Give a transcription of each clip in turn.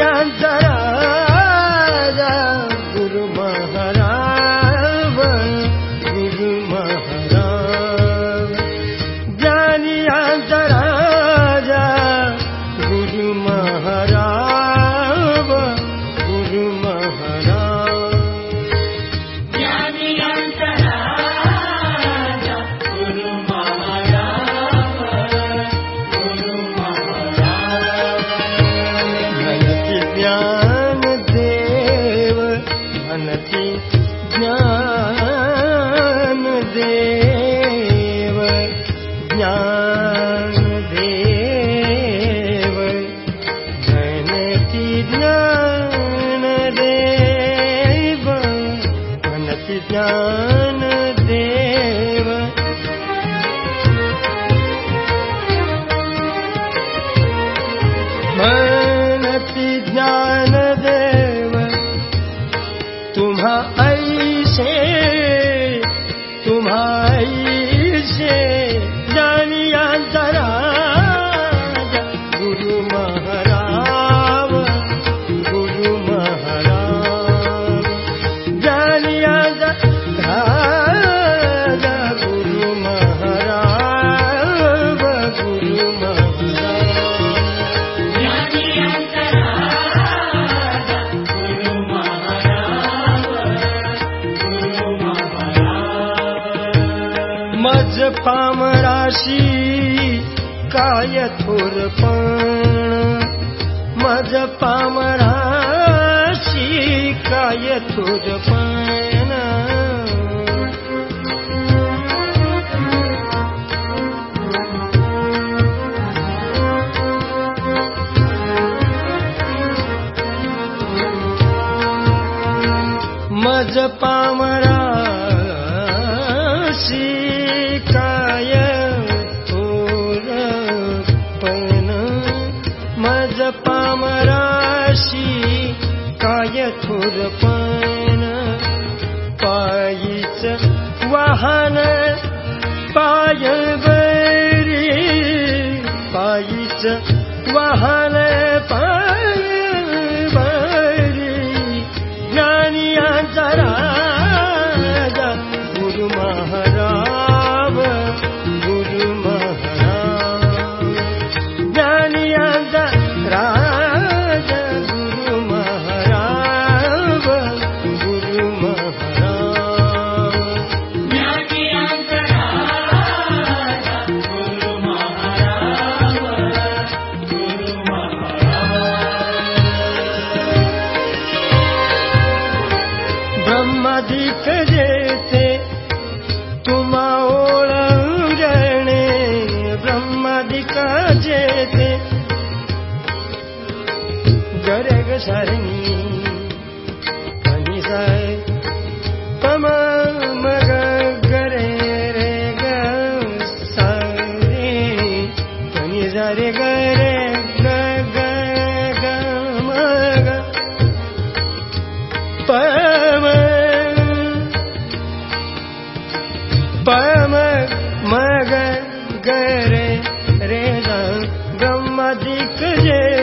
and पामराशी काय थोरपण मज पामराशी पायीच वाहन पाय गरे ग सारणी आणि साय तम मग गरे रे ग सारे गरे रे ब्रह्मादिक जेते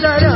Sara